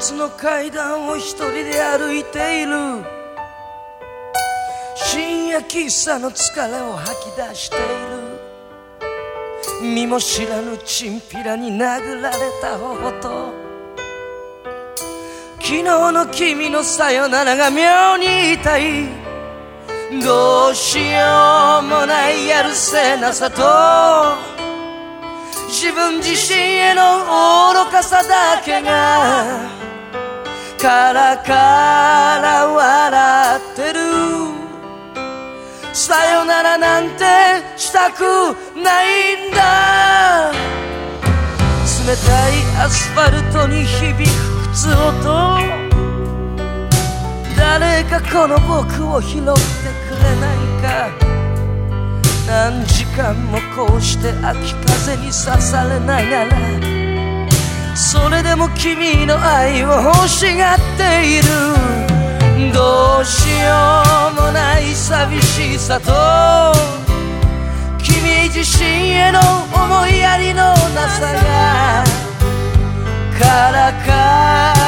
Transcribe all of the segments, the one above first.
つの階段を一人で歩いている。深夜喫茶の疲れを吐き出している。身も知らぬチンピラに殴られた頬と。昨日の君のさよならが妙に痛い。どうしようもないやるせなさと。自分自身への愚かさだけがカラカラ笑ってる。さよならなんてしたくないんだ。冷たいアスファルトに響く靴音。誰かこの僕を拾ってくれないか。何時間もこうして秋風に刺されながらそれでも君の愛を欲しがっている。どうしようもない寂しさと君自身への思いやりのなさがカラカ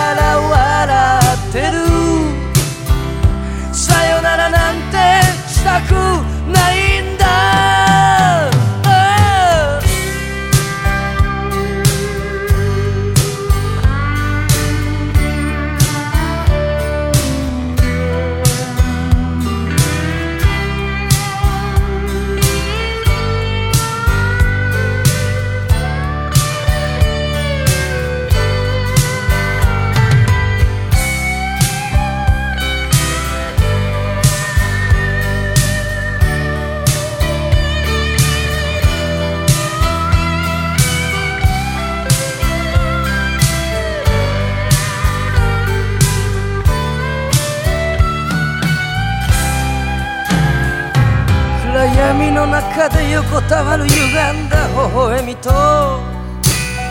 闇の中で横たわる歪んだ微笑みと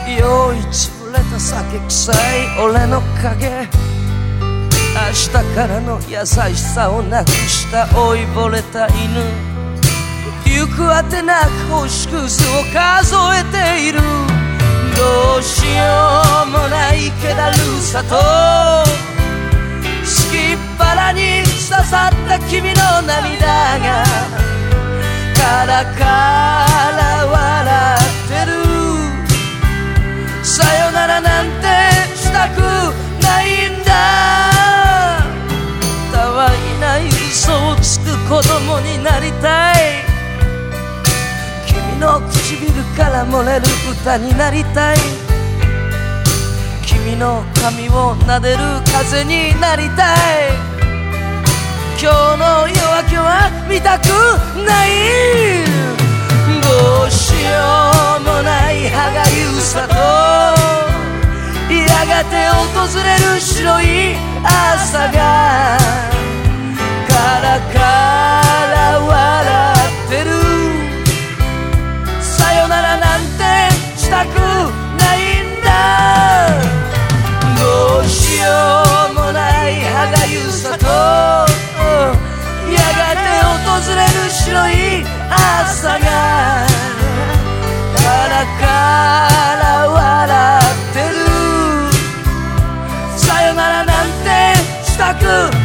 酔いつぶれた酒臭い俺の影。明日からの優しさをなくした老いぼれた犬。行くあてなく星屑を数えている。どうしようもない気だるさと。すきっ腹に刺さった君の涙が。からから笑ってる。さよならなんてしたくないんだ。たわいない嘘をつく子供になりたい。君の唇から漏れる歌になりたい。君の髪を撫でる風になりたい。今日の見たくない。どうしようもない歯がゆさと。やがて訪れる白い朝が。からかい Oh.